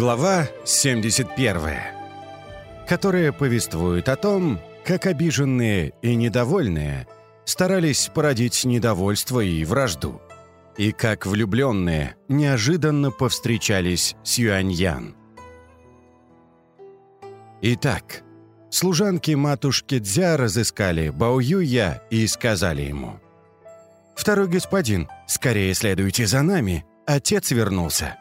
Глава 71, которая повествует о том, как обиженные и недовольные старались породить недовольство и вражду, и как влюбленные неожиданно повстречались с Юаньян. Итак, служанки матушки Дзя разыскали Бао Юя и сказали ему, «Второй господин, скорее следуйте за нами, отец вернулся».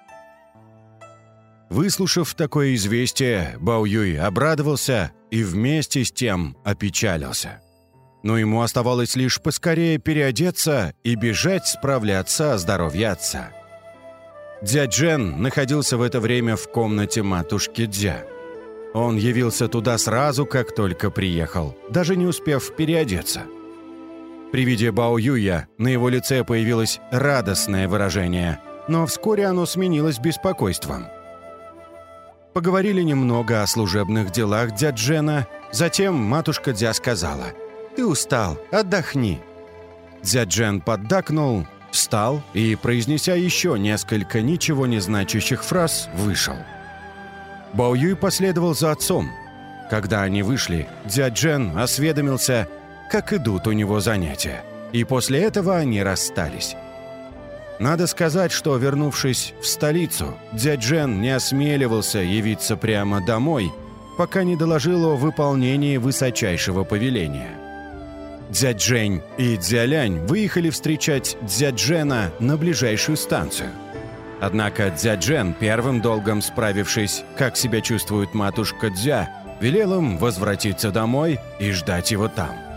Выслушав такое известие, Бао Юй обрадовался и вместе с тем опечалился. Но ему оставалось лишь поскорее переодеться и бежать справляться о здоровье отца. Дядь Джен находился в это время в комнате матушки Дзя. Он явился туда сразу, как только приехал, даже не успев переодеться. При виде Бао Юя на его лице появилось радостное выражение, но вскоре оно сменилось беспокойством – Поговорили немного о служебных делах дяджена. Затем матушка Дзя сказала, «Ты устал, отдохни». Дзяджен поддакнул, встал и, произнеся еще несколько ничего не значащих фраз, вышел. Бао Юй последовал за отцом. Когда они вышли, Дзяджен осведомился, как идут у него занятия. И после этого они расстались. Надо сказать, что, вернувшись в столицу, дядь Джен не осмеливался явиться прямо домой, пока не доложил о выполнении высочайшего повеления. Дядь Жень и Дзялянь выехали встречать дядь Джена на ближайшую станцию. Однако дядь Джен, первым долгом справившись, как себя чувствует матушка Дзя, велел им возвратиться домой и ждать его там.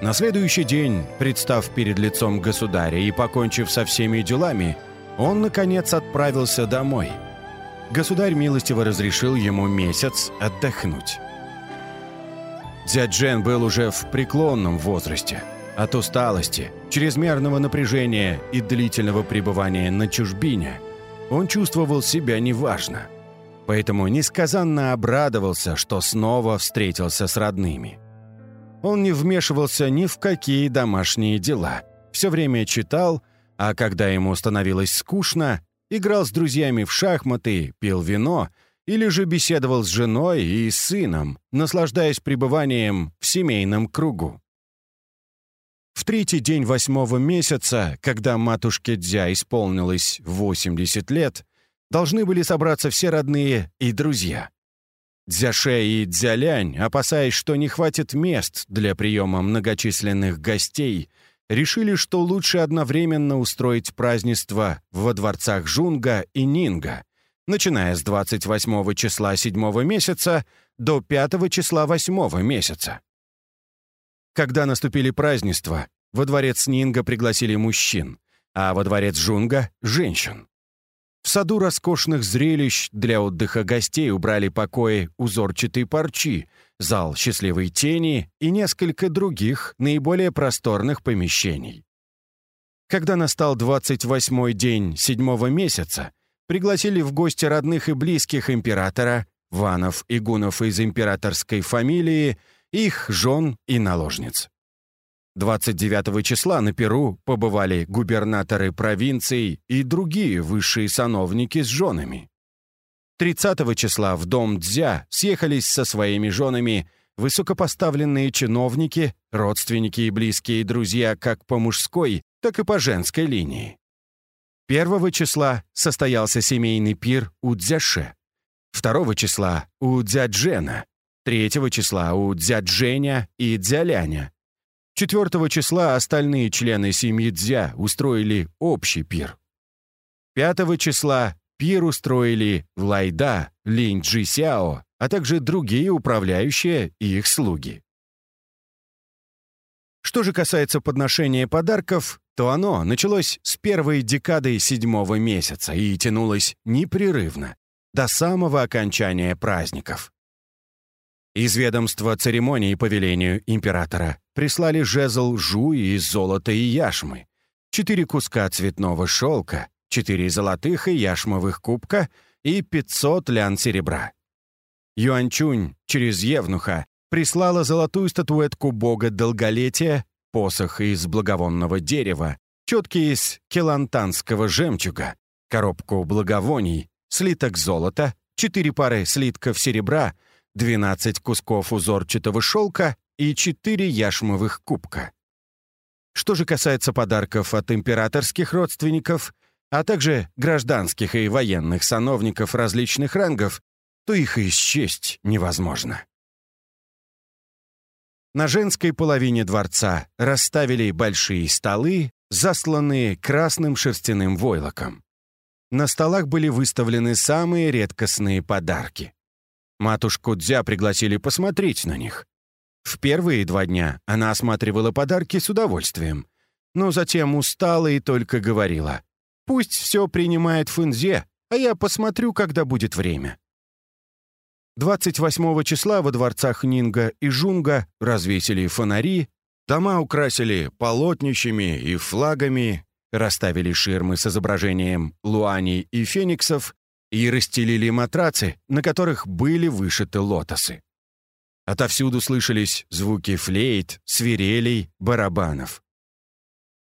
На следующий день, представ перед лицом государя и покончив со всеми делами, он, наконец, отправился домой. Государь милостиво разрешил ему месяц отдохнуть. Дядь Джен был уже в преклонном возрасте. От усталости, чрезмерного напряжения и длительного пребывания на чужбине он чувствовал себя неважно. Поэтому несказанно обрадовался, что снова встретился с родными – он не вмешивался ни в какие домашние дела. Все время читал, а когда ему становилось скучно, играл с друзьями в шахматы, пил вино или же беседовал с женой и сыном, наслаждаясь пребыванием в семейном кругу. В третий день восьмого месяца, когда матушке Дзя исполнилось 80 лет, должны были собраться все родные и друзья. Дзяше и Дзялянь, опасаясь, что не хватит мест для приема многочисленных гостей, решили, что лучше одновременно устроить празднество во дворцах Жунга и Нинга, начиная с 28 числа 7 месяца до 5 числа 8 месяца. Когда наступили празднества, во дворец Нинга пригласили мужчин, а во дворец Жунга — женщин. В саду роскошных зрелищ для отдыха гостей убрали покои узорчатой парчи, зал счастливой тени и несколько других, наиболее просторных помещений. Когда настал 28-й день седьмого месяца, пригласили в гости родных и близких императора, ванов и гунов из императорской фамилии, их жен и наложниц. 29 числа на Перу побывали губернаторы провинций и другие высшие сановники с женами. 30 числа в дом Дзя съехались со своими женами высокопоставленные чиновники, родственники и близкие друзья как по мужской, так и по женской линии. 1 числа состоялся семейный пир у Дзяше, 2 числа у Дзяджена, 3 числа у Дзядженя и Дзяляня, 4 числа остальные члены семьи Дзя устроили общий пир. 5 числа пир устроили Лайда, Линь Джи Сяо, а также другие управляющие и их слуги. Что же касается подношения подарков, то оно началось с первой декады седьмого месяца и тянулось непрерывно, до самого окончания праздников. Из ведомства церемонии по велению императора прислали жезл жуи из золота и яшмы, четыре куска цветного шелка, четыре золотых и яшмовых кубка и 500 лян серебра. Юанчунь через Евнуха прислала золотую статуэтку бога долголетия, посох из благовонного дерева, четки из келантанского жемчуга, коробку благовоний, слиток золота, четыре пары слитков серебра, 12 кусков узорчатого шелка и четыре яшмовых кубка. Что же касается подарков от императорских родственников, а также гражданских и военных сановников различных рангов, то их и счесть невозможно. На женской половине дворца расставили большие столы, засланные красным шерстяным войлоком. На столах были выставлены самые редкостные подарки. Матушку Дзя пригласили посмотреть на них. В первые два дня она осматривала подарки с удовольствием, но затем устала и только говорила «Пусть все принимает Фунзе, а я посмотрю, когда будет время». 28 числа во дворцах Нинга и Жунга развесили фонари, дома украсили полотнищами и флагами, расставили ширмы с изображением луани и фениксов и расстелили матрацы, на которых были вышиты лотосы. Отовсюду слышались звуки флейт, свирелей, барабанов.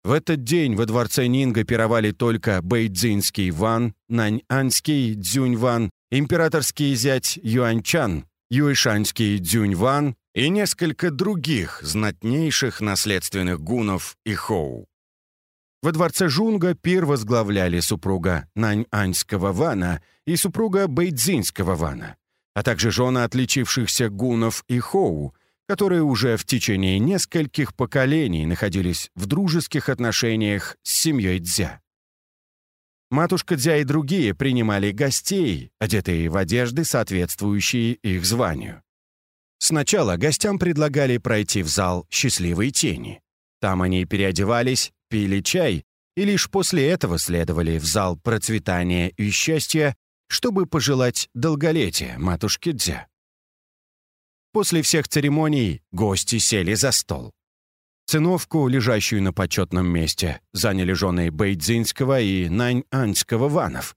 В этот день во дворце Нинга пировали только бэйдзинский Ван, Наньанский Дзюнь-Ван, императорский зять Юаньчан, Юэшаньский Дзюнь-Ван и несколько других знатнейших наследственных гунов и хоу. Во дворце Жунга пир возглавляли супруга Наньаньского Вана и супруга Бэйдзинского Вана а также жены отличившихся гунов и хоу, которые уже в течение нескольких поколений находились в дружеских отношениях с семьей Дзя. Матушка Дзя и другие принимали гостей, одетые в одежды, соответствующие их званию. Сначала гостям предлагали пройти в зал «Счастливой тени». Там они переодевались, пили чай и лишь после этого следовали в зал процветания и счастья, чтобы пожелать долголетия матушке Дзя. После всех церемоний гости сели за стол. Циновку, лежащую на почетном месте, заняли жены Бэйдзинского и Наньаньского ванов.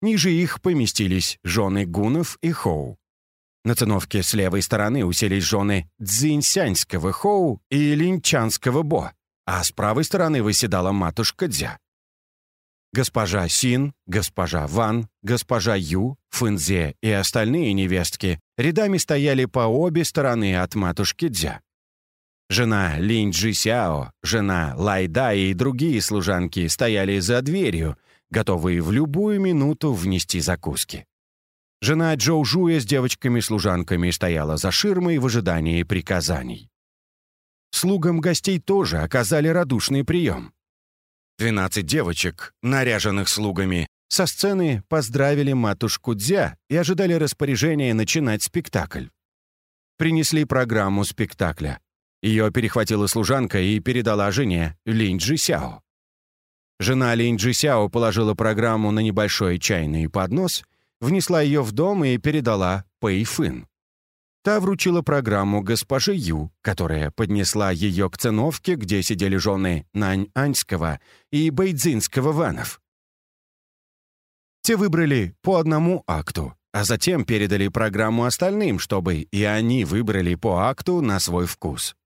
Ниже их поместились жены Гунов и Хоу. На циновке с левой стороны уселись жены Цзиньсяньского Хоу и Линчанского Бо, а с правой стороны выседала матушка Дзя. Госпожа Син, госпожа Ван, госпожа Ю, Фэнзе и остальные невестки рядами стояли по обе стороны от матушки Дзя. Жена Линь Джи Сяо, жена Лайда и другие служанки стояли за дверью, готовые в любую минуту внести закуски. Жена Джоу Жуя с девочками-служанками стояла за ширмой в ожидании приказаний. Слугам гостей тоже оказали радушный прием. Двенадцать девочек, наряженных слугами, со сцены поздравили матушку Дзя и ожидали распоряжения начинать спектакль. Принесли программу спектакля. Ее перехватила служанка и передала жене Линь Джи Сяо. Жена Линь Джи Сяо положила программу на небольшой чайный поднос, внесла ее в дом и передала Пэй Фын. Та вручила программу госпоже Ю, которая поднесла ее к циновке, где сидели жены Нань-Аньского и Бэйдзинского ванов. Те выбрали по одному акту, а затем передали программу остальным, чтобы и они выбрали по акту на свой вкус.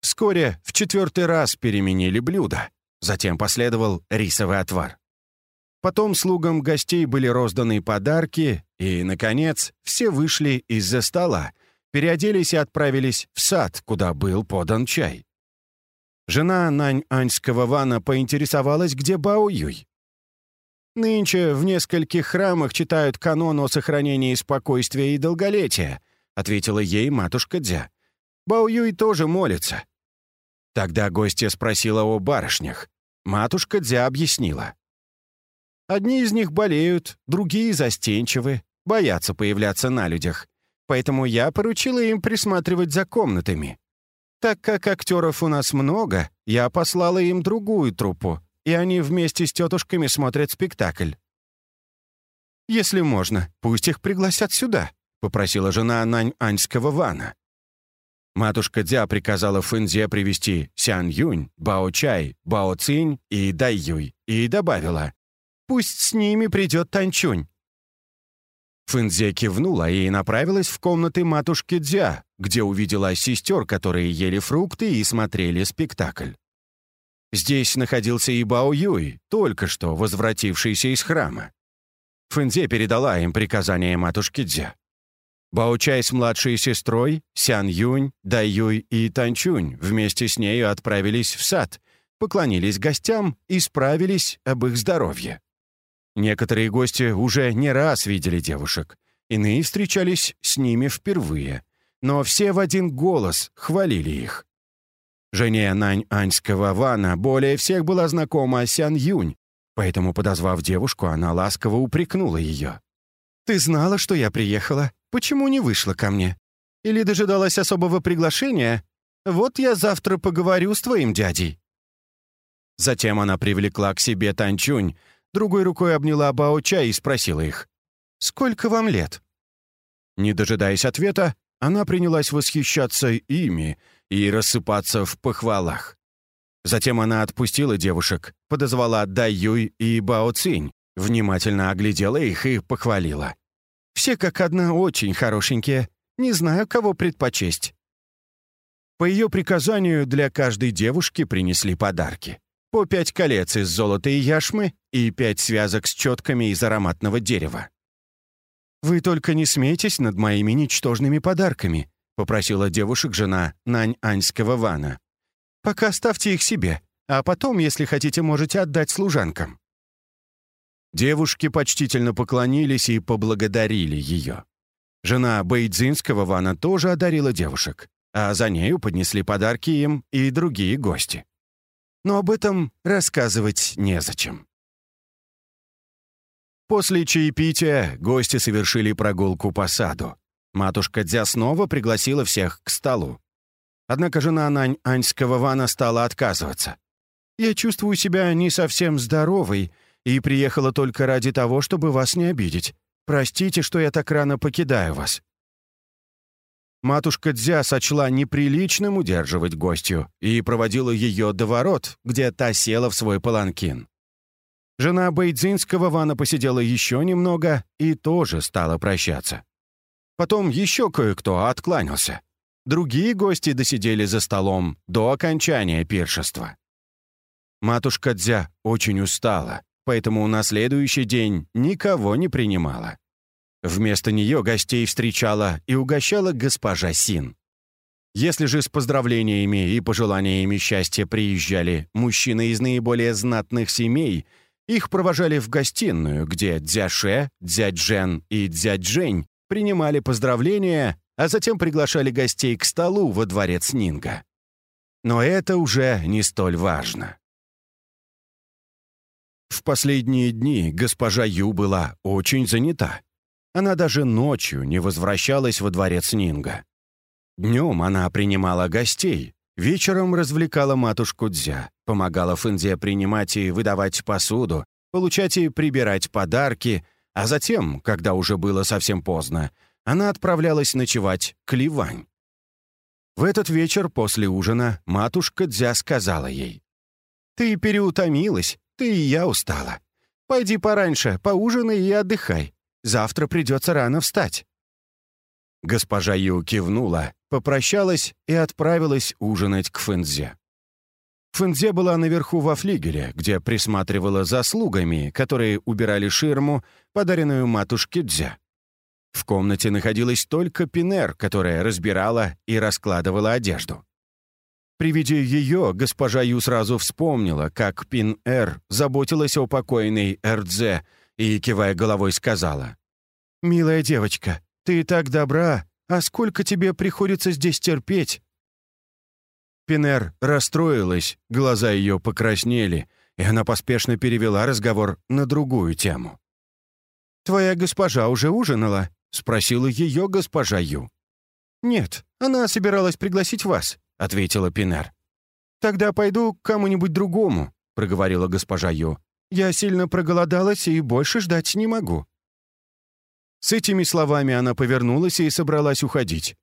Вскоре в четвертый раз переменили блюда. Затем последовал рисовый отвар. Потом слугам гостей были розданы подарки, и, наконец, все вышли из-за стола, переоделись и отправились в сад, куда был подан чай. Жена Нань-Аньского Вана поинтересовалась, где Бао Юй. «Нынче в нескольких храмах читают канон о сохранении спокойствия и долголетия», ответила ей матушка Дзя. «Бао Юй тоже молится». Тогда гостья спросила о барышнях. Матушка Дзя объяснила. Одни из них болеют, другие застенчивы, боятся появляться на людях. Поэтому я поручила им присматривать за комнатами. Так как актеров у нас много, я послала им другую труппу, и они вместе с тетушками смотрят спектакль. «Если можно, пусть их пригласят сюда», — попросила жена Нань-Аньского Вана. Матушка Дзя приказала Фэнзе привести Сян Юнь, Бао Чай, Бао Цинь и Дай Юй, и добавила Пусть с ними придет Танчунь». Фэнзе кивнула и направилась в комнаты матушки Дзя, где увидела сестер, которые ели фрукты и смотрели спектакль. Здесь находился и Бао Юй, только что возвратившийся из храма. Фэнзе передала им приказание матушки Дзя. Баучай с младшей сестрой, Сян Юнь, Дай Юй и Танчунь вместе с нею отправились в сад, поклонились гостям и справились об их здоровье. Некоторые гости уже не раз видели девушек, иные встречались с ними впервые, но все в один голос хвалили их. Жене Нань-Аньского Вана более всех была знакома Сян Юнь, поэтому, подозвав девушку, она ласково упрекнула ее. «Ты знала, что я приехала? Почему не вышла ко мне? Или дожидалась особого приглашения? Вот я завтра поговорю с твоим дядей». Затем она привлекла к себе Танчунь, другой рукой обняла Бао-Ча и спросила их, «Сколько вам лет?» Не дожидаясь ответа, она принялась восхищаться ими и рассыпаться в похвалах. Затем она отпустила девушек, подозвала Дай Юй и Бао Цинь, внимательно оглядела их и похвалила. Все как одна очень хорошенькие. Не знаю, кого предпочесть». По ее приказанию для каждой девушки принесли подарки. По пять колец из золота и яшмы и пять связок с четками из ароматного дерева. «Вы только не смейтесь над моими ничтожными подарками», попросила девушек жена Нань-Аньского Вана. «Пока ставьте их себе, а потом, если хотите, можете отдать служанкам». Девушки почтительно поклонились и поблагодарили ее. Жена Бейдзинского Вана тоже одарила девушек, а за нею поднесли подарки им и другие гости. Но об этом рассказывать незачем. После чаепития гости совершили прогулку по саду. Матушка Дзя снова пригласила всех к столу. Однако жена Нань Аньского Вана стала отказываться. «Я чувствую себя не совсем здоровой и приехала только ради того, чтобы вас не обидеть. Простите, что я так рано покидаю вас». Матушка Дзя сочла неприличным удерживать гостью и проводила ее до ворот, где та села в свой паланкин. Жена Бейдзинского Вана посидела еще немного и тоже стала прощаться. Потом еще кое-кто откланялся. Другие гости досидели за столом до окончания пиршества. Матушка Дзя очень устала поэтому на следующий день никого не принимала. Вместо нее гостей встречала и угощала госпожа Син. Если же с поздравлениями и пожеланиями счастья приезжали мужчины из наиболее знатных семей, их провожали в гостиную, где Дзяше, Дзяджен и Дзяджень принимали поздравления, а затем приглашали гостей к столу во дворец Нинга. Но это уже не столь важно. В последние дни госпожа Ю была очень занята. Она даже ночью не возвращалась во дворец Нинга. Днем она принимала гостей, вечером развлекала матушку Дзя, помогала Фэнзе принимать и выдавать посуду, получать и прибирать подарки, а затем, когда уже было совсем поздно, она отправлялась ночевать к Ливань. В этот вечер после ужина матушка Дзя сказала ей, «Ты переутомилась, ты и я устала. Пойди пораньше, поужинай и отдыхай. Завтра придется рано встать». Госпожа Ю кивнула, попрощалась и отправилась ужинать к Фэнзе. Фэнзе была наверху во флигеле, где присматривала за слугами, которые убирали ширму, подаренную матушке Дзя. В комнате находилась только Пинер, которая разбирала и раскладывала одежду. При виде ее госпожа Ю сразу вспомнила, как Пин-Эр заботилась о покойной Эрдзе и, кивая головой, сказала. «Милая девочка, ты так добра, а сколько тебе приходится здесь терпеть?» Пинер расстроилась, глаза ее покраснели, и она поспешно перевела разговор на другую тему. «Твоя госпожа уже ужинала?» — спросила ее госпожа Ю. «Нет, она собиралась пригласить вас. — ответила Пинер. «Тогда пойду к кому-нибудь другому», — проговорила госпожа Ю. «Я сильно проголодалась и больше ждать не могу». С этими словами она повернулась и собралась уходить.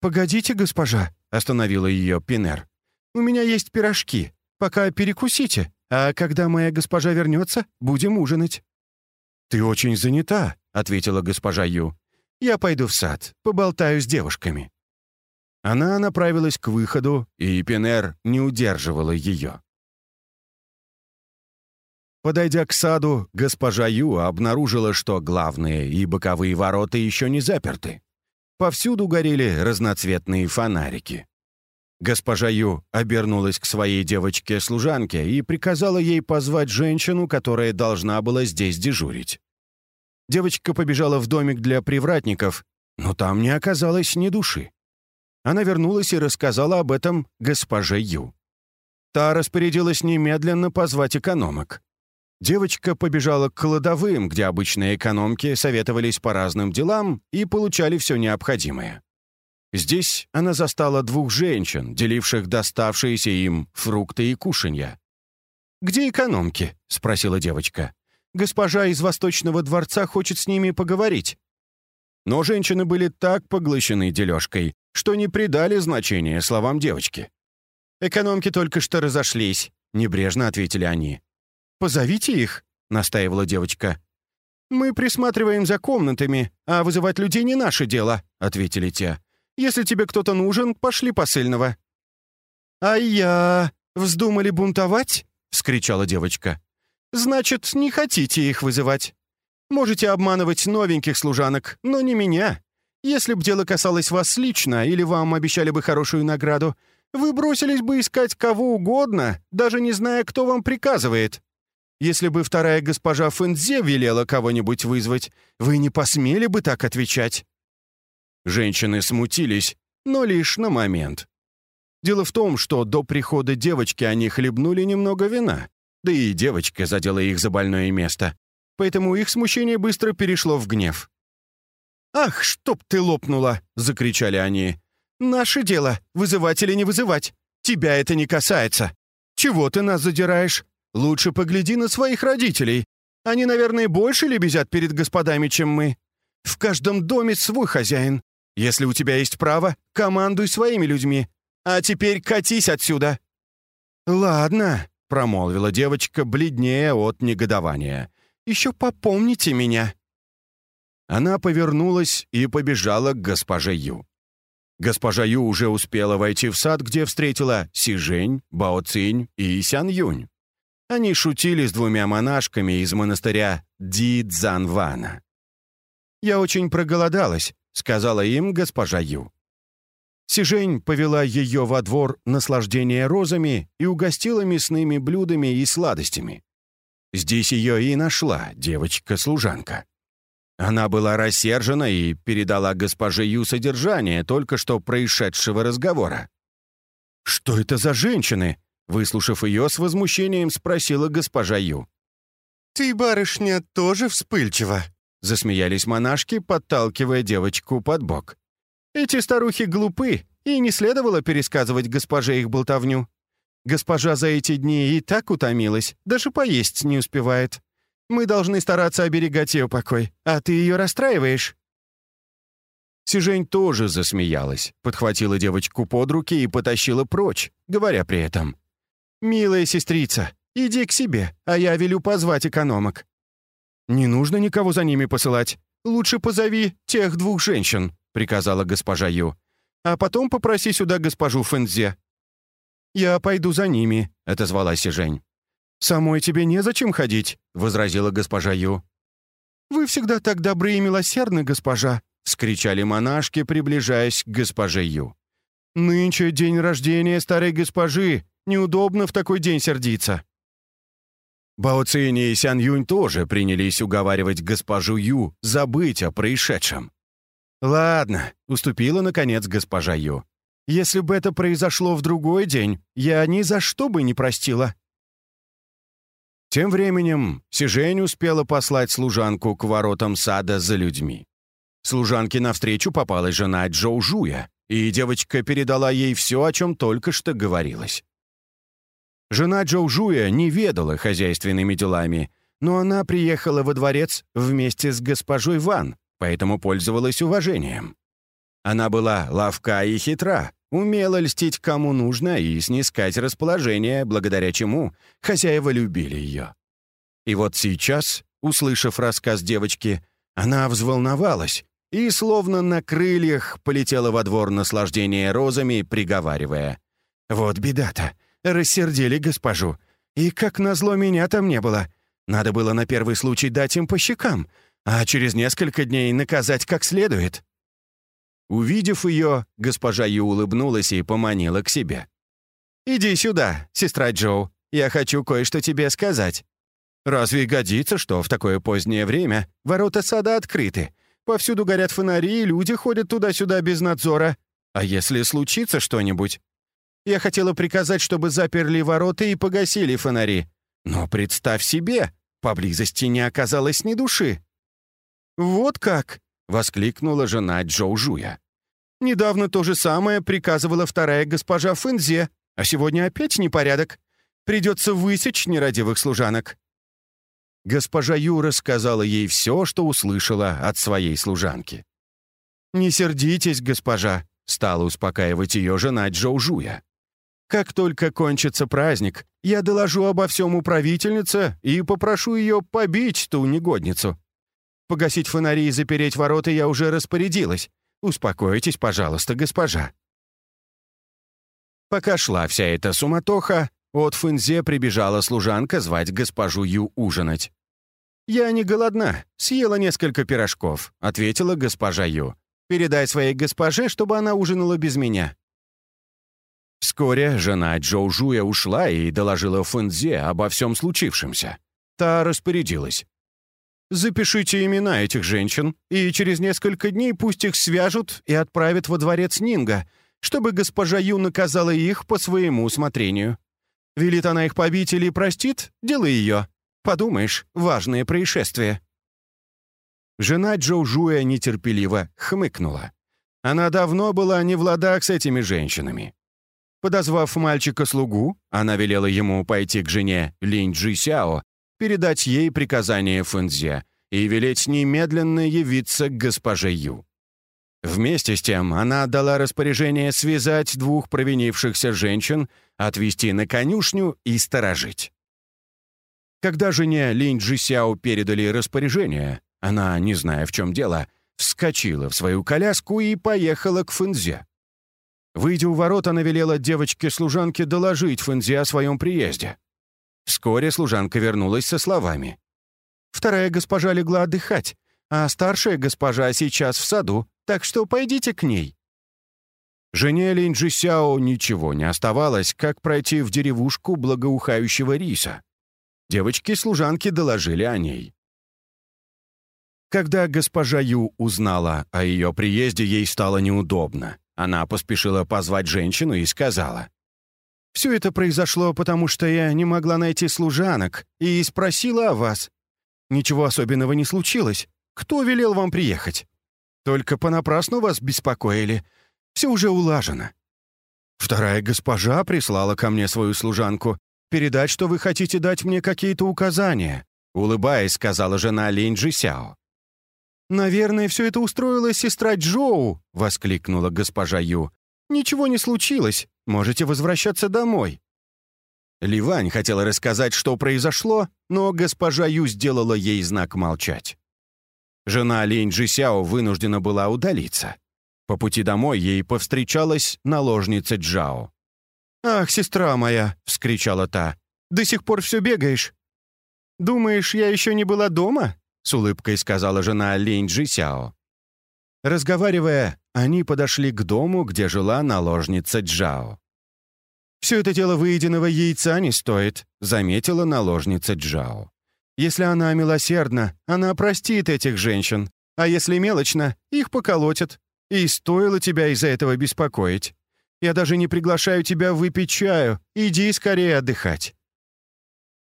«Погодите, госпожа», — остановила ее Пинер. «У меня есть пирожки. Пока перекусите, а когда моя госпожа вернется, будем ужинать». «Ты очень занята», — ответила госпожа Ю. «Я пойду в сад, поболтаю с девушками». Она направилась к выходу, и Пенер не удерживала ее. Подойдя к саду, госпожа Ю обнаружила, что главные и боковые ворота еще не заперты. Повсюду горели разноцветные фонарики. Госпожа Ю обернулась к своей девочке-служанке и приказала ей позвать женщину, которая должна была здесь дежурить. Девочка побежала в домик для привратников, но там не оказалось ни души. Она вернулась и рассказала об этом госпоже Ю. Та распорядилась немедленно позвать экономок. Девочка побежала к кладовым, где обычные экономки советовались по разным делам и получали все необходимое. Здесь она застала двух женщин, деливших доставшиеся им фрукты и кушанья. «Где экономки?» — спросила девочка. «Госпожа из Восточного дворца хочет с ними поговорить». Но женщины были так поглощены дележкой, что не придали значения словам девочки. «Экономки только что разошлись», — небрежно ответили они. «Позовите их», — настаивала девочка. «Мы присматриваем за комнатами, а вызывать людей не наше дело», — ответили те. «Если тебе кто-то нужен, пошли посыльного». «А я... вздумали бунтовать?» — вскричала девочка. «Значит, не хотите их вызывать. Можете обманывать новеньких служанок, но не меня. Если б дело касалось вас лично или вам обещали бы хорошую награду, вы бросились бы искать кого угодно, даже не зная, кто вам приказывает. Если бы вторая госпожа Фэнзе велела кого-нибудь вызвать, вы не посмели бы так отвечать». Женщины смутились, но лишь на момент. Дело в том, что до прихода девочки они хлебнули немного вина, да и девочка задела их за больное место, поэтому их смущение быстро перешло в гнев. «Ах, чтоб ты лопнула!» — закричали они. «Наше дело — вызывать или не вызывать. Тебя это не касается. Чего ты нас задираешь? Лучше погляди на своих родителей. Они, наверное, больше лебезят перед господами, чем мы. В каждом доме свой хозяин. Если у тебя есть право, командуй своими людьми. А теперь катись отсюда». «Ладно», — промолвила девочка, бледнее от негодования. «Еще попомните меня». Она повернулась и побежала к госпоже Ю. Госпожа Ю уже успела войти в сад, где встретила Сижень, Бао Цинь и Сян Юнь. Они шутили с двумя монашками из монастыря Ди Цзанвана. «Я очень проголодалась», — сказала им госпожа Ю. Сижень повела ее во двор наслаждения розами и угостила мясными блюдами и сладостями. Здесь ее и нашла девочка-служанка. Она была рассержена и передала госпоже Ю содержание только что происшедшего разговора. «Что это за женщины?» Выслушав ее, с возмущением спросила госпожа Ю. «Ты, барышня, тоже вспыльчива?» Засмеялись монашки, подталкивая девочку под бок. «Эти старухи глупы, и не следовало пересказывать госпоже их болтовню. Госпожа за эти дни и так утомилась, даже поесть не успевает. Мы должны стараться оберегать ее покой, а ты ее расстраиваешь». Сижень тоже засмеялась, подхватила девочку под руки и потащила прочь, говоря при этом. «Милая сестрица, иди к себе, а я велю позвать экономок». «Не нужно никого за ними посылать. Лучше позови тех двух женщин», — приказала госпожа Ю. «А потом попроси сюда госпожу Фэнзе». «Я пойду за ними», — отозвалась Жень. «Самой тебе незачем ходить», — возразила госпожа Ю. «Вы всегда так добры и милосердны, госпожа», — скричали монашки, приближаясь к госпоже Ю. «Нынче день рождения старой госпожи, Неудобно в такой день сердиться». Бао Цинь и Сян Юнь тоже принялись уговаривать госпожу Ю забыть о происшедшем. «Ладно», — уступила, наконец, госпожа Ю. «Если бы это произошло в другой день, я ни за что бы не простила». Тем временем Сижень успела послать служанку к воротам сада за людьми. Служанке навстречу попалась жена Джоу Жуя, и девочка передала ей все, о чем только что говорилось. Жена Джоу Жуя не ведала хозяйственными делами, но она приехала во дворец вместе с госпожой Ван, поэтому пользовалась уважением. Она была ловка и хитра, умела льстить кому нужно и снискать расположение, благодаря чему хозяева любили ее. И вот сейчас, услышав рассказ девочки, она взволновалась и, словно на крыльях, полетела во двор наслаждения розами, приговаривая. «Вот беда-то! Рассердили госпожу. И как назло меня там не было. Надо было на первый случай дать им по щекам, а через несколько дней наказать как следует». Увидев ее, госпожа Ю улыбнулась и поманила к себе. «Иди сюда, сестра Джоу, я хочу кое-что тебе сказать. Разве годится, что в такое позднее время ворота сада открыты? Повсюду горят фонари, и люди ходят туда-сюда без надзора. А если случится что-нибудь? Я хотела приказать, чтобы заперли ворота и погасили фонари. Но представь себе, поблизости не оказалось ни души. «Вот как!» — воскликнула жена Джоу Жуя. «Недавно то же самое приказывала вторая госпожа Фэнзе, а сегодня опять непорядок. Придется высечь нерадивых служанок». Госпожа Юра сказала ей все, что услышала от своей служанки. «Не сердитесь, госпожа», — стала успокаивать ее жена Джоу Жуя. «Как только кончится праздник, я доложу обо всем управительнице и попрошу ее побить ту негодницу. Погасить фонари и запереть ворота я уже распорядилась. Успокойтесь, пожалуйста, госпожа». Пока шла вся эта суматоха, от Фэнзе прибежала служанка звать госпожу Ю ужинать. «Я не голодна, съела несколько пирожков», — ответила госпожа Ю. «Передай своей госпоже, чтобы она ужинала без меня». Вскоре жена Джоу Жуя ушла и доложила Фэнзе обо всем случившемся. Та распорядилась. «Запишите имена этих женщин, и через несколько дней пусть их свяжут и отправят во дворец Нинга, чтобы госпожа Ю наказала их по своему усмотрению. Велит она их побить или простит — дело ее. Подумаешь, важное происшествие». Жена Джоу Жуя нетерпеливо хмыкнула. Она давно была не в ладах с этими женщинами. Подозвав мальчика-слугу, она велела ему пойти к жене Линь Джи Сяо, передать ей приказание Фэнзе и велеть немедленно явиться к госпоже Ю. Вместе с тем она отдала распоряжение связать двух провинившихся женщин, отвезти на конюшню и сторожить. Когда жене Линь Джисяо передали распоряжение, она, не зная в чем дело, вскочила в свою коляску и поехала к Фэнзе. Выйдя у ворот, она велела девочке-служанке доложить Фэнзе о своем приезде. Вскоре служанка вернулась со словами. «Вторая госпожа легла отдыхать, а старшая госпожа сейчас в саду, так что пойдите к ней». Жене Линь Сяо ничего не оставалось, как пройти в деревушку благоухающего риса. Девочки-служанки доложили о ней. Когда госпожа Ю узнала о ее приезде, ей стало неудобно. Она поспешила позвать женщину и сказала. «Все это произошло, потому что я не могла найти служанок и спросила о вас. Ничего особенного не случилось. Кто велел вам приехать? Только понапрасну вас беспокоили. Все уже улажено. Вторая госпожа прислала ко мне свою служанку передать, что вы хотите дать мне какие-то указания», улыбаясь, сказала жена Линь Сяо. «Наверное, все это устроила сестра Джоу», — воскликнула госпожа Ю. «Ничего не случилось. Можете возвращаться домой». Ливань хотела рассказать, что произошло, но госпожа Ю сделала ей знак молчать. Жена Линь Джисяо вынуждена была удалиться. По пути домой ей повстречалась наложница Джао. «Ах, сестра моя!» — вскричала та. «До сих пор все бегаешь?» «Думаешь, я еще не была дома?» — с улыбкой сказала жена Линь Джисяо. Разговаривая, они подошли к дому, где жила наложница Джао. «Все это дело выеденного яйца не стоит», — заметила наложница Джао. Если она милосердна, она простит этих женщин, а если мелочно, их поколотят. И стоило тебя из-за этого беспокоить. Я даже не приглашаю тебя выпить чаю. Иди скорее отдыхать».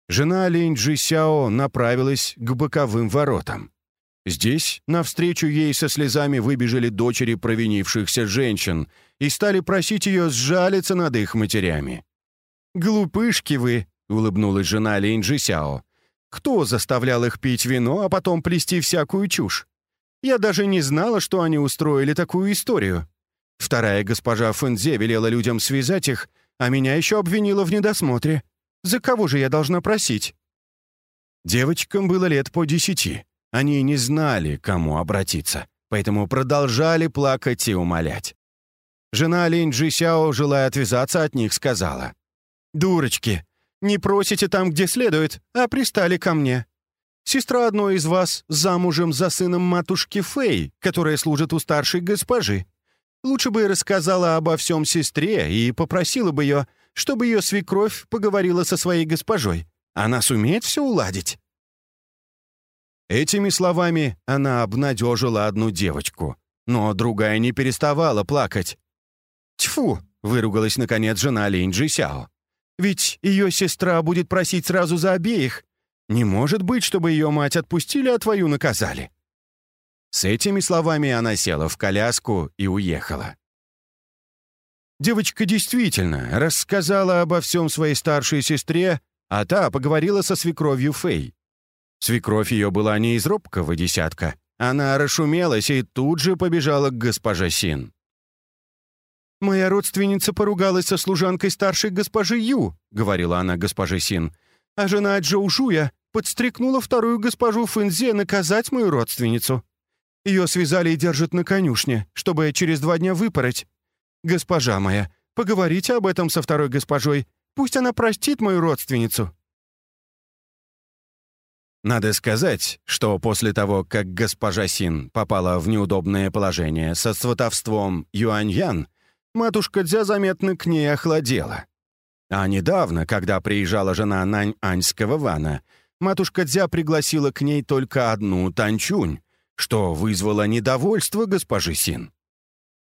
Жена Линь Джи Сяо направилась к боковым воротам. Здесь, навстречу ей со слезами выбежали дочери провинившихся женщин и стали просить ее сжалиться над их матерями. «Глупышки вы!» — улыбнулась жена Линь Джи Сяо. Кто заставлял их пить вино, а потом плести всякую чушь? Я даже не знала, что они устроили такую историю. Вторая госпожа Фэнзе велела людям связать их, а меня еще обвинила в недосмотре. За кого же я должна просить? Девочкам было лет по десяти. Они не знали, кому обратиться, поэтому продолжали плакать и умолять. Жена Линь Джи Сяо, желая отвязаться от них, сказала. «Дурочки, не просите там, где следует, а пристали ко мне. Сестра одной из вас замужем за сыном матушки Фэй, которая служит у старшей госпожи. Лучше бы рассказала обо всем сестре и попросила бы ее, чтобы ее свекровь поговорила со своей госпожой. Она сумеет все уладить». Этими словами она обнадежила одну девочку, но другая не переставала плакать. «Тьфу!» — выругалась наконец жена Линь Джисяо. «Ведь ее сестра будет просить сразу за обеих. Не может быть, чтобы ее мать отпустили, а твою наказали». С этими словами она села в коляску и уехала. Девочка действительно рассказала обо всем своей старшей сестре, а та поговорила со свекровью Фэй. Свекровь ее была не из робкого десятка. Она расшумелась и тут же побежала к госпоже Син. «Моя родственница поругалась со служанкой старшей госпожи Ю», — говорила она госпоже Син, «а жена Джоу Жуя подстрекнула вторую госпожу Фэнзе наказать мою родственницу. Ее связали и держат на конюшне, чтобы через два дня выпороть. Госпожа моя, поговорите об этом со второй госпожой, пусть она простит мою родственницу». Надо сказать, что после того, как госпожа Син попала в неудобное положение со сватовством Юань-Ян, матушка Дзя заметно к ней охладела. А недавно, когда приезжала жена Нань-Аньского Вана, матушка Дзя пригласила к ней только одну Танчунь, что вызвало недовольство госпожи Син.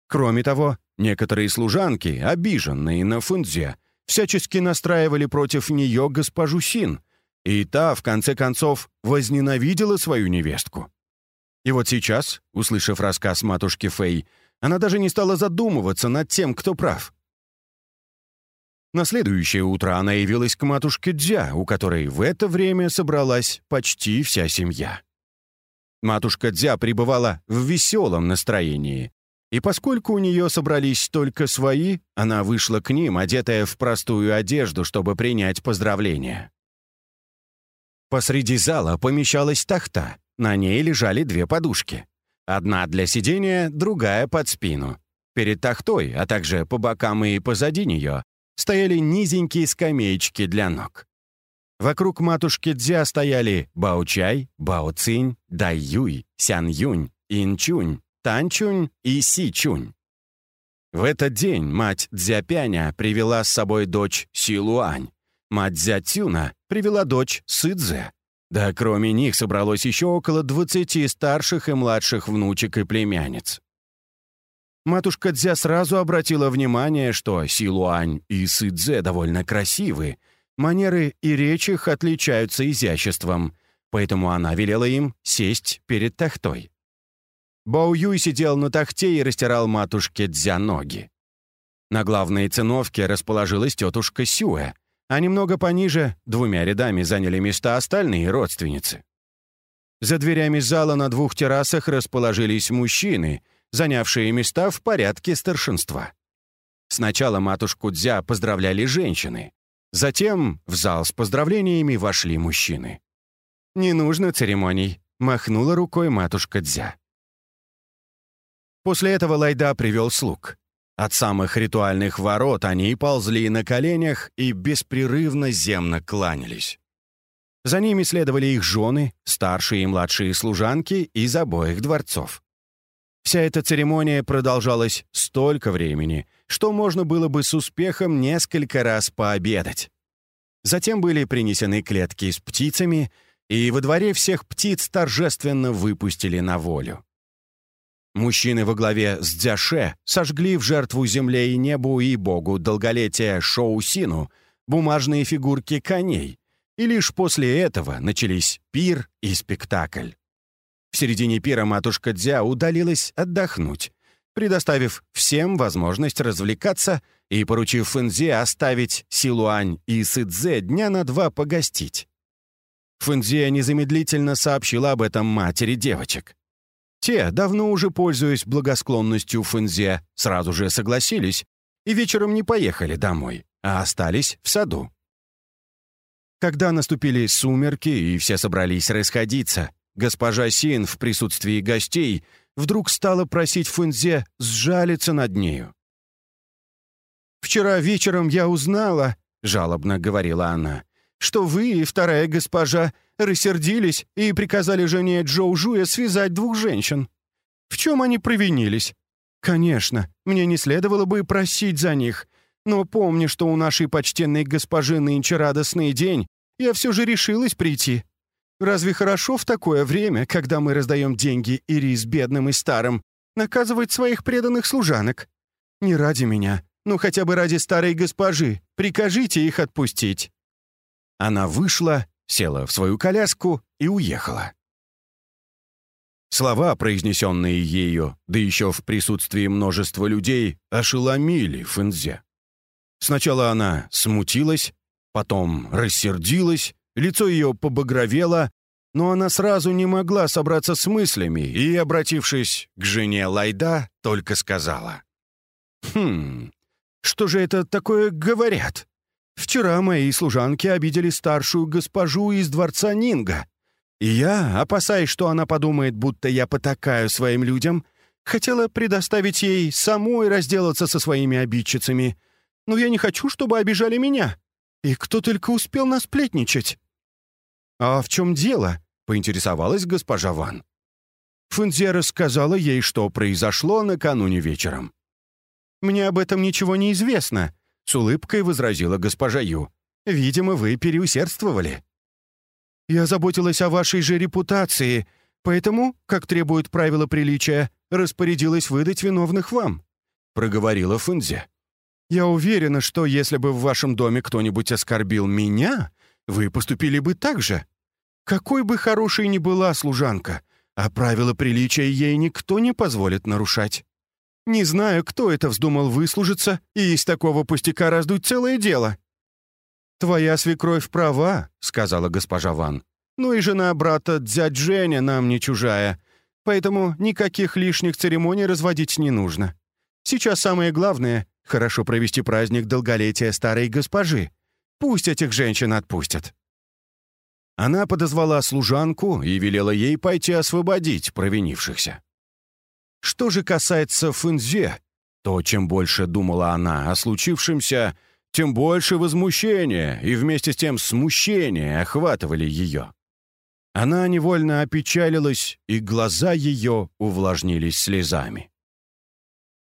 Кроме того, некоторые служанки, обиженные на Фунзе, всячески настраивали против нее госпожу Син — и та, в конце концов, возненавидела свою невестку. И вот сейчас, услышав рассказ матушки Фэй, она даже не стала задумываться над тем, кто прав. На следующее утро она явилась к матушке Дзя, у которой в это время собралась почти вся семья. Матушка Дзя пребывала в веселом настроении, и поскольку у нее собрались только свои, она вышла к ним, одетая в простую одежду, чтобы принять поздравления. Посреди зала помещалась тахта. На ней лежали две подушки. Одна для сидения, другая под спину. Перед тахтой, а также по бокам и позади нее, стояли низенькие скамеечки для ног. Вокруг матушки Дзя стояли Бао-Чай, Бао-Цинь, Дай-Юй, Сян-Юнь, Ин-Чунь, Тан-Чунь и Си-Чунь. В этот день мать Дзяпяня привела с собой дочь Силуань. Мать Дзятюна привела дочь Сыдзе. Да кроме них собралось еще около 20 старших и младших внучек и племянниц. Матушка Дзя сразу обратила внимание, что Силуань и Сыдзе довольно красивы, манеры и речь их отличаются изяществом, поэтому она велела им сесть перед тахтой. Бао Юй сидел на тахте и растирал матушке Дзя ноги. На главной циновке расположилась тетушка Сюэ — а немного пониже, двумя рядами, заняли места остальные родственницы. За дверями зала на двух террасах расположились мужчины, занявшие места в порядке старшинства. Сначала матушку Дзя поздравляли женщины. Затем в зал с поздравлениями вошли мужчины. «Не нужно церемоний», — махнула рукой матушка Дзя. После этого Лайда привел слуг. От самых ритуальных ворот они ползли на коленях и беспрерывно земно кланялись. За ними следовали их жены, старшие и младшие служанки из обоих дворцов. Вся эта церемония продолжалась столько времени, что можно было бы с успехом несколько раз пообедать. Затем были принесены клетки с птицами, и во дворе всех птиц торжественно выпустили на волю. Мужчины во главе с Дзяше сожгли в жертву земле и небу и богу долголетия Шоусину бумажные фигурки коней, и лишь после этого начались пир и спектакль. В середине пира матушка Дзя удалилась отдохнуть, предоставив всем возможность развлекаться и поручив Фэнзе оставить Силуань и Сыдзе дня на два погостить. Фэнзе незамедлительно сообщила об этом матери девочек. Те, давно уже пользуясь благосклонностью Фэнзе, сразу же согласились и вечером не поехали домой, а остались в саду. Когда наступили сумерки и все собрались расходиться, госпожа Син в присутствии гостей вдруг стала просить Фэнзе сжалиться над нею. «Вчера вечером я узнала», — жалобно говорила она, «что вы, вторая госпожа, рассердились и приказали жене Джоу Жуя связать двух женщин. В чем они провинились? Конечно, мне не следовало бы просить за них, но помни, что у нашей почтенной госпожи нынче радостный день, я все же решилась прийти. Разве хорошо в такое время, когда мы раздаем деньги и рис бедным и старым, наказывать своих преданных служанок? Не ради меня, но хотя бы ради старой госпожи. Прикажите их отпустить». Она вышла, села в свою коляску и уехала. Слова, произнесенные ею, да еще в присутствии множества людей, ошеломили Фэнзе. Сначала она смутилась, потом рассердилась, лицо ее побагровело, но она сразу не могла собраться с мыслями и, обратившись к жене Лайда, только сказала. «Хм, что же это такое говорят? Вчера мои служанки обидели старшую госпожу из дворца Нинга, и я, опасаясь, что она подумает, будто я потакаю своим людям, хотела предоставить ей самой разделаться со своими обидчицами. Но я не хочу, чтобы обижали меня. И кто только успел насплетничать. «А в чем дело?» — поинтересовалась госпожа Ван. Фунзе рассказала ей, что произошло накануне вечером. «Мне об этом ничего не известно», — с улыбкой возразила госпожа Ю. «Видимо, вы переусердствовали». Я заботилась о вашей же репутации, поэтому, как требует правила приличия, распорядилась выдать виновных вам», — проговорила Фунзе. «Я уверена, что если бы в вашем доме кто-нибудь оскорбил меня, вы поступили бы так же. Какой бы хорошей ни была служанка, а правила приличия ей никто не позволит нарушать. Не знаю, кто это вздумал выслужиться и из такого пустяка раздуть целое дело. «Твоя свекровь права», — сказала госпожа Ван. «Ну и жена брата дядь Женя нам не чужая, поэтому никаких лишних церемоний разводить не нужно. Сейчас самое главное — хорошо провести праздник долголетия старой госпожи. Пусть этих женщин отпустят». Она подозвала служанку и велела ей пойти освободить провинившихся. Что же касается Фэнзе, то чем больше думала она о случившемся, тем больше возмущения и вместе с тем смущения охватывали ее. Она невольно опечалилась, и глаза ее увлажнились слезами.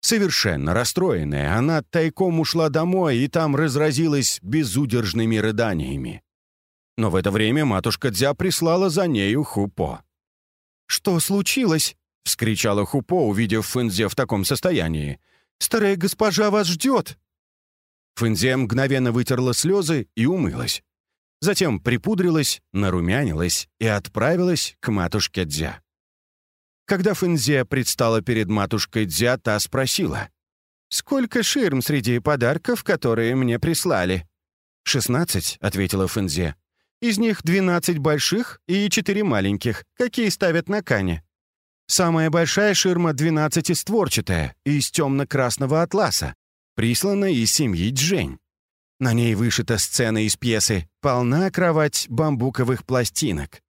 Совершенно расстроенная, она тайком ушла домой и там разразилась безудержными рыданиями. Но в это время матушка Дзя прислала за нею Хупо. «Что случилось?» — вскричала Хупо, увидев Фэнзе в таком состоянии. «Старая госпожа вас ждет!» Фэнзе мгновенно вытерла слезы и умылась. Затем припудрилась, нарумянилась и отправилась к матушке Дзя. Когда Фэнзе предстала перед матушкой Дзя, та спросила. «Сколько ширм среди подарков, которые мне прислали?» «Шестнадцать», — ответила Фэнзе. «Из них двенадцать больших и четыре маленьких, какие ставят на кане. Самая большая ширма двенадцатистворчатая, из темно-красного атласа, прислана из семьи Джень. На ней вышита сцена из пьесы «Полна кровать бамбуковых пластинок».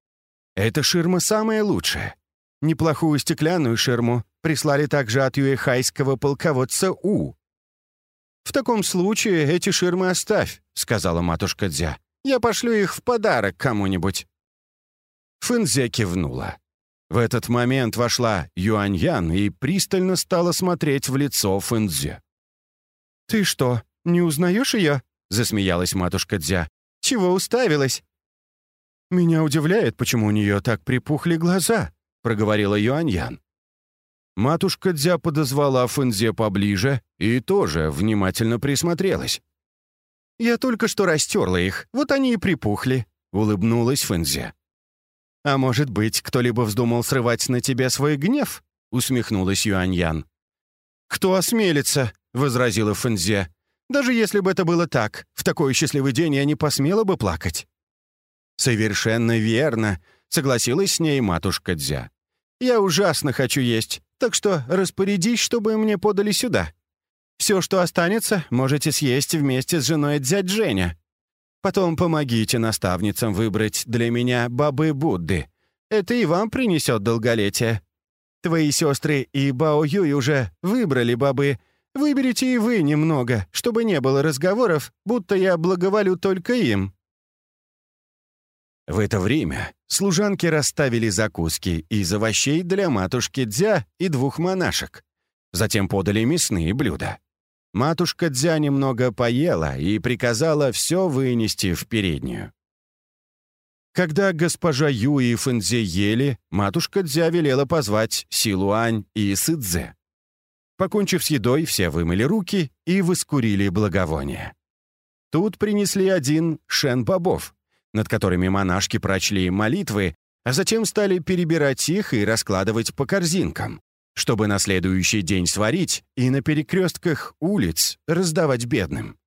Эта ширма самая лучшая. Неплохую стеклянную ширму прислали также от юэхайского полководца У. «В таком случае эти ширмы оставь», — сказала матушка Дзя. «Я пошлю их в подарок кому-нибудь». Фэнзе кивнула. В этот момент вошла Юаньян и пристально стала смотреть в лицо Фэнзе. «Ты что, не узнаешь ее?» — засмеялась матушка Дзя. «Чего уставилась?» «Меня удивляет, почему у нее так припухли глаза», — проговорила Юаньян. Матушка Дзя подозвала Фэнзе поближе и тоже внимательно присмотрелась. «Я только что растерла их, вот они и припухли», — улыбнулась Фэнзе. «А может быть, кто-либо вздумал срывать на тебя свой гнев?» — усмехнулась Юаньян. «Кто осмелится?» — возразила Фэнзе. «Даже если бы это было так, в такой счастливый день я не посмела бы плакать». «Совершенно верно», — согласилась с ней матушка Дзя. «Я ужасно хочу есть, так что распорядись, чтобы мне подали сюда. Все, что останется, можете съесть вместе с женой дядь Женя. Потом помогите наставницам выбрать для меня бабы Будды. Это и вам принесет долголетие. Твои сестры и Бао Юй уже выбрали бабы, Выберите и вы немного, чтобы не было разговоров, будто я благоволю только им». В это время служанки расставили закуски из овощей для матушки Дзя и двух монашек. Затем подали мясные блюда. Матушка Дзя немного поела и приказала все вынести в переднюю. Когда госпожа Ю и Фэнзе ели, матушка Дзя велела позвать Силуань и Сыдзе. Покончив с едой, все вымыли руки и воскурили благовоние. Тут принесли один шен бобов, над которыми монашки прочли молитвы, а затем стали перебирать их и раскладывать по корзинкам, чтобы на следующий день сварить и на перекрестках улиц раздавать бедным.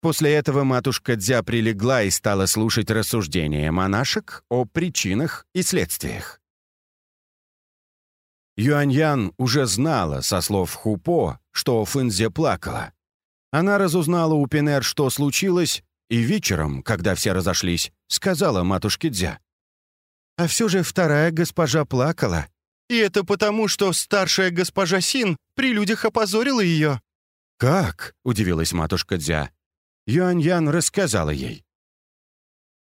После этого матушка Дзя прилегла и стала слушать рассуждения монашек о причинах и следствиях. Юаньян уже знала со слов Хупо, что Фэнзе плакала. Она разузнала у Пинер, что случилось, и вечером, когда все разошлись, сказала матушке Дзя. «А все же вторая госпожа плакала. И это потому, что старшая госпожа Син при людях опозорила ее». «Как?» — удивилась матушка Дзя. Юань-Ян рассказала ей.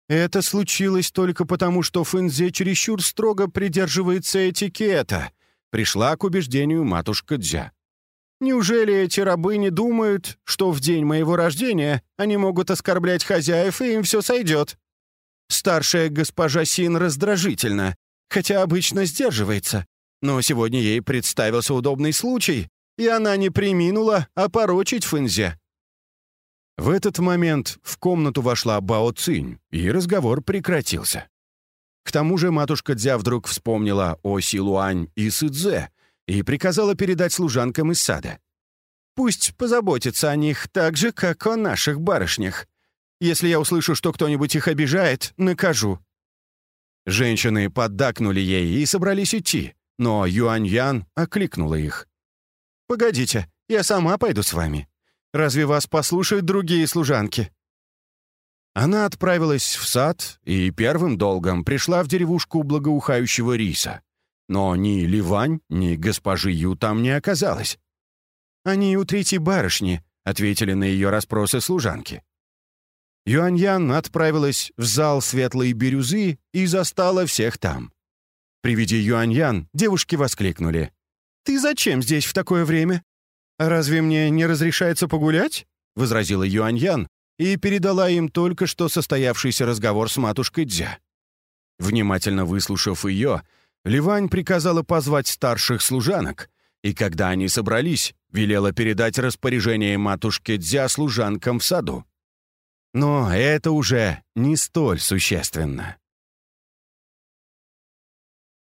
«Это случилось только потому, что Фэнзе чересчур строго придерживается этикета», пришла к убеждению матушка Дзя. Неужели эти рабы не думают, что в день моего рождения они могут оскорблять хозяев, и им все сойдет? Старшая госпожа Син раздражительна, хотя обычно сдерживается. Но сегодня ей представился удобный случай, и она не приминула опорочить Фэнзе. В этот момент в комнату вошла Бао Цинь, и разговор прекратился. К тому же матушка Дзя вдруг вспомнила о Силуань и Сыдзе, и приказала передать служанкам из сада. «Пусть позаботятся о них так же, как о наших барышнях. Если я услышу, что кто-нибудь их обижает, накажу». Женщины поддакнули ей и собрались идти, но Юань-Ян окликнула их. «Погодите, я сама пойду с вами. Разве вас послушают другие служанки?» Она отправилась в сад и первым долгом пришла в деревушку благоухающего риса. Но ни Ливань, ни госпожи Ю там не оказалось. «Они у третьей барышни», — ответили на ее расспросы служанки. Юаньян отправилась в зал светлой бирюзы и застала всех там. При виде Юаньян девушки воскликнули. «Ты зачем здесь в такое время? Разве мне не разрешается погулять?» — возразила Юаньян и передала им только что состоявшийся разговор с матушкой Дзя. Внимательно выслушав ее, Ливань приказала позвать старших служанок, и когда они собрались, велела передать распоряжение матушке Дзя служанкам в саду. Но это уже не столь существенно.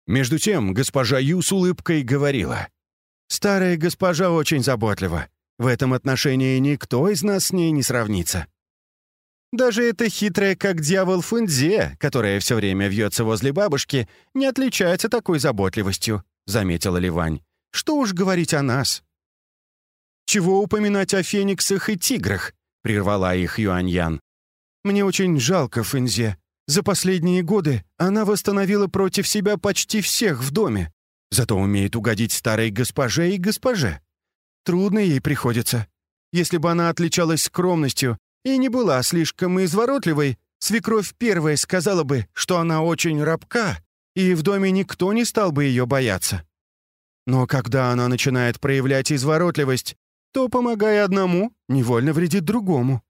Между тем госпожа Ю с улыбкой говорила. «Старая госпожа очень заботлива. В этом отношении никто из нас с ней не сравнится. Даже эта хитрая, как дьявол Фунзе, которая все время вьется возле бабушки, не отличается такой заботливостью», — заметила Ливань. «Что уж говорить о нас?» «Чего упоминать о фениксах и тиграх?» — прервала их Юаньян. «Мне очень жалко Фэнзе. За последние годы она восстановила против себя почти всех в доме. Зато умеет угодить старой госпоже и госпоже. Трудно ей приходится. Если бы она отличалась скромностью и не была слишком изворотливой, свекровь первая сказала бы, что она очень рабка, и в доме никто не стал бы ее бояться. Но когда она начинает проявлять изворотливость, то, помогая одному, невольно вредит другому.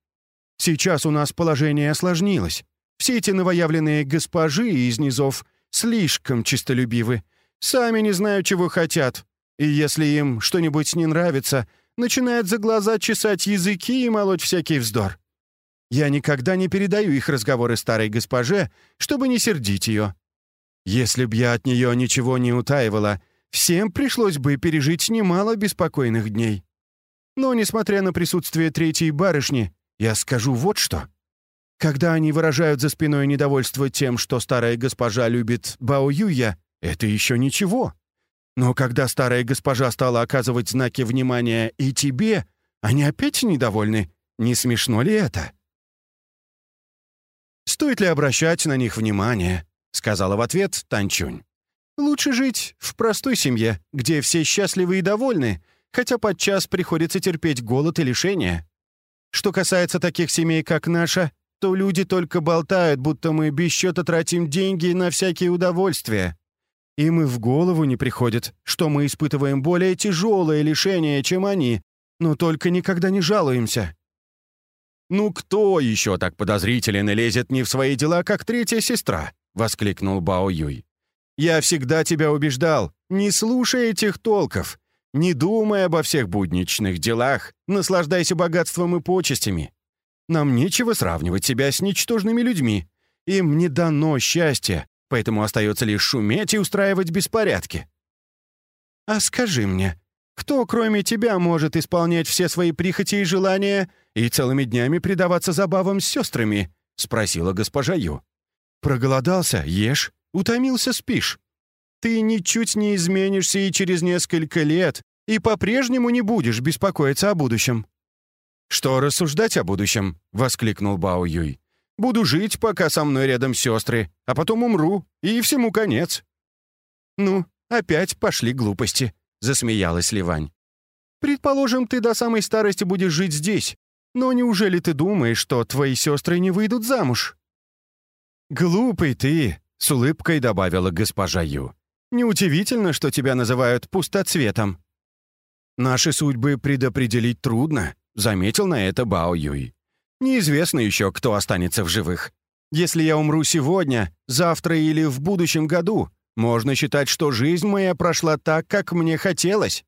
Сейчас у нас положение осложнилось. Все эти новоявленные госпожи из низов слишком чистолюбивы, сами не знают, чего хотят, и если им что-нибудь не нравится, начинают за глаза чесать языки и молоть всякий вздор. Я никогда не передаю их разговоры старой госпоже, чтобы не сердить ее. Если б я от нее ничего не утаивала, всем пришлось бы пережить немало беспокойных дней. Но, несмотря на присутствие третьей барышни, я скажу вот что. Когда они выражают за спиной недовольство тем, что старая госпожа любит Бао Юя, это еще ничего. Но когда старая госпожа стала оказывать знаки внимания и тебе, они опять недовольны. Не смешно ли это? «Стоит ли обращать на них внимание?» — сказала в ответ Танчунь. «Лучше жить в простой семье, где все счастливы и довольны, хотя подчас приходится терпеть голод и лишения. Что касается таких семей, как наша, то люди только болтают, будто мы без счета тратим деньги на всякие удовольствия. Им и в голову не приходит, что мы испытываем более тяжелое лишение, чем они, но только никогда не жалуемся. «Ну кто еще так подозрителен и лезет не в свои дела, как третья сестра?» — воскликнул Бао Юй. «Я всегда тебя убеждал, не слушай этих толков, не думай обо всех будничных делах, наслаждайся богатством и почестями. Нам нечего сравнивать себя с ничтожными людьми. Им не дано счастье, поэтому остается лишь шуметь и устраивать беспорядки. А скажи мне, кто, кроме тебя, может исполнять все свои прихоти и желания и целыми днями предаваться забавам с сестрами?» — спросила госпожа Ю. «Проголодался — ешь, утомился — спишь. Ты ничуть не изменишься и через несколько лет, и по-прежнему не будешь беспокоиться о будущем». «Что рассуждать о будущем?» — воскликнул Бао Юй. «Буду жить, пока со мной рядом сестры, а потом умру, и всему конец». «Ну, опять пошли глупости», — засмеялась Ливань. «Предположим, ты до самой старости будешь жить здесь, но неужели ты думаешь, что твои сестры не выйдут замуж?» «Глупый ты», — с улыбкой добавила госпожа Ю. «Неудивительно, что тебя называют пустоцветом». «Наши судьбы предопределить трудно», — заметил на это Бао Юй. «Неизвестно еще, кто останется в живых. Если я умру сегодня, завтра или в будущем году, можно считать, что жизнь моя прошла так, как мне хотелось».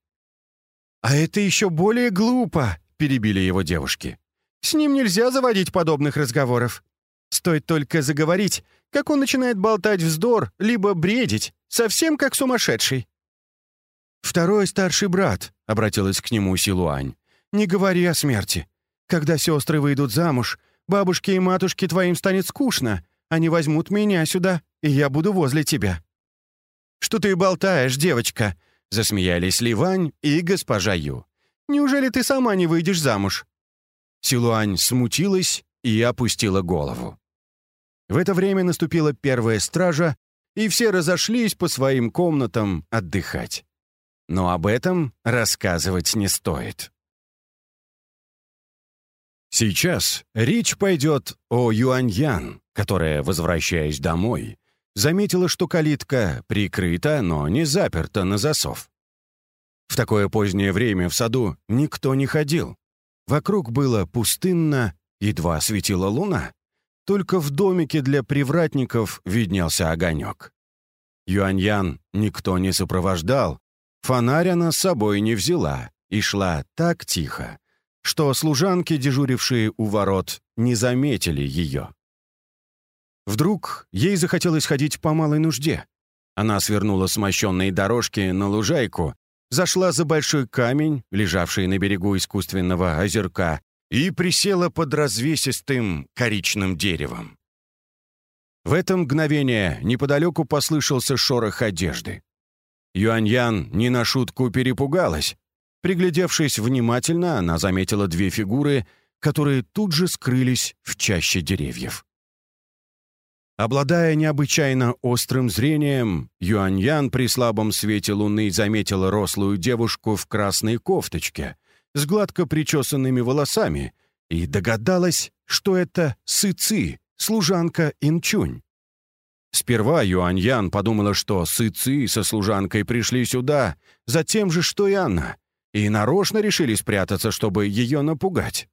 «А это еще более глупо», — перебили его девушки. «С ним нельзя заводить подобных разговоров. Стоит только заговорить, как он начинает болтать вздор, либо бредить, совсем как сумасшедший». «Второй старший брат», — обратилась к нему Силуань, не говори о смерти. Когда сестры выйдут замуж, бабушке и матушке твоим станет скучно. Они возьмут меня сюда, и я буду возле тебя». «Что ты болтаешь, девочка?» — засмеялись Ливань и госпожа Ю. «Неужели ты сама не выйдешь замуж?» Силуань смутилась и опустила голову. В это время наступила первая стража, и все разошлись по своим комнатам отдыхать. Но об этом рассказывать не стоит. Сейчас речь пойдет о Юаньян, которая, возвращаясь домой, заметила, что калитка прикрыта, но не заперта на засов. В такое позднее время в саду никто не ходил. Вокруг было пустынно, едва светила луна. Только в домике для привратников виднелся огонек. Юаньян никто не сопровождал, фонарь она с собой не взяла и шла так тихо, что служанки, дежурившие у ворот, не заметили ее. Вдруг ей захотелось ходить по малой нужде. Она свернула с мощенной дорожки на лужайку, зашла за большой камень, лежавший на берегу искусственного озерка, и присела под развесистым коричным деревом. В это мгновение неподалеку послышался шорох одежды. Юаньян не на шутку перепугалась. Приглядевшись внимательно, она заметила две фигуры, которые тут же скрылись в чаще деревьев. Обладая необычайно острым зрением, Юаньян при слабом свете луны заметила рослую девушку в красной кофточке с гладко причесанными волосами и догадалась, что это Сыци, служанка Инчунь. Сперва Юаньян подумала, что Сыци со служанкой пришли сюда за тем же, что и она, и нарочно решили спрятаться, чтобы ее напугать.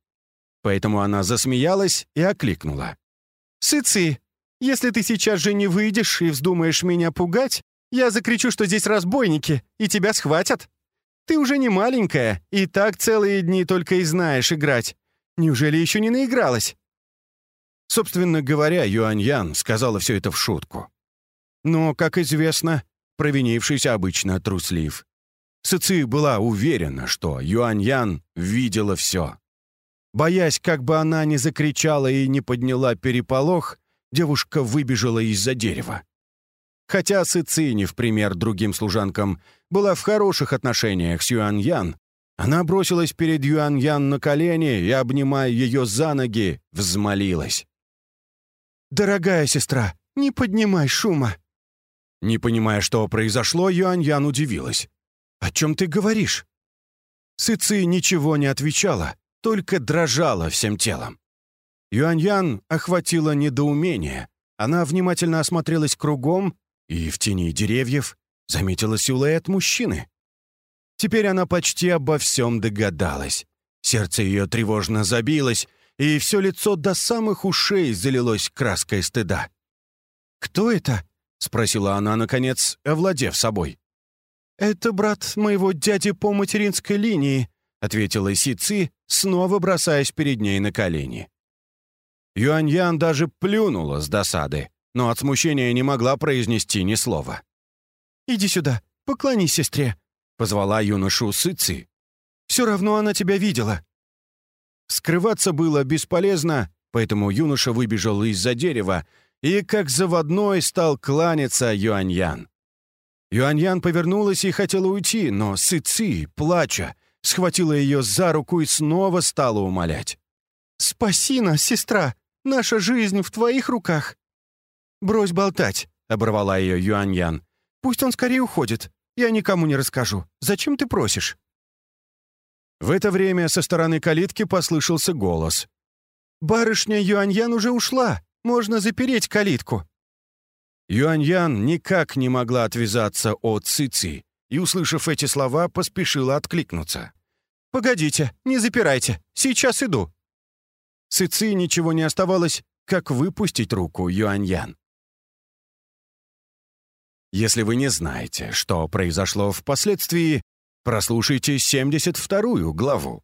Поэтому она засмеялась и окликнула. «Сыцы, если ты сейчас же не выйдешь и вздумаешь меня пугать, я закричу, что здесь разбойники, и тебя схватят. Ты уже не маленькая, и так целые дни только и знаешь играть. Неужели еще не наигралась?» Собственно говоря, Юань-Ян сказала все это в шутку. Но, как известно, провинившийся обычно труслив. Сыци была уверена, что Юань-Ян видела все. Боясь, как бы она не закричала и не подняла переполох, девушка выбежала из-за дерева. Хотя Сыци, не в пример другим служанкам, была в хороших отношениях с Юань-Ян, она бросилась перед Юань-Ян на колени и, обнимая ее за ноги, взмолилась. «Дорогая сестра, не поднимай шума!» Не понимая, что произошло, Юань-Ян удивилась. «О чем ты говоришь?» Сыци ничего не отвечала, только дрожала всем телом. Юань-Ян охватило недоумение. Она внимательно осмотрелась кругом и в тени деревьев заметила силуэт мужчины. Теперь она почти обо всем догадалась. Сердце ее тревожно забилось, и все лицо до самых ушей залилось краской стыда. «Кто это?» — спросила она, наконец, овладев собой. «Это брат моего дяди по материнской линии», — ответила Сици, снова бросаясь перед ней на колени. Юань-Ян даже плюнула с досады, но от смущения не могла произнести ни слова. «Иди сюда, поклонись сестре», — позвала юношу Сыци. «Все равно она тебя видела». Скрываться было бесполезно, поэтому юноша выбежал из-за дерева и, как заводной, стал кланяться Юаньян. Юаньян повернулась и хотела уйти, но Сыци, плача, схватила ее за руку и снова стала умолять. «Спаси нас, сестра! Наша жизнь в твоих руках!» «Брось болтать!» — оборвала ее Юаньян. «Пусть он скорее уходит. Я никому не расскажу. Зачем ты просишь?» В это время со стороны калитки послышался голос. «Барышня Юаньян уже ушла. Можно запереть калитку». Юаньян никак не могла отвязаться от Цици и, услышав эти слова, поспешила откликнуться. «Погодите, не запирайте. Сейчас иду». Цици ничего не оставалось, как выпустить руку Юаньян. Если вы не знаете, что произошло впоследствии, прослушайте 72-ю главу.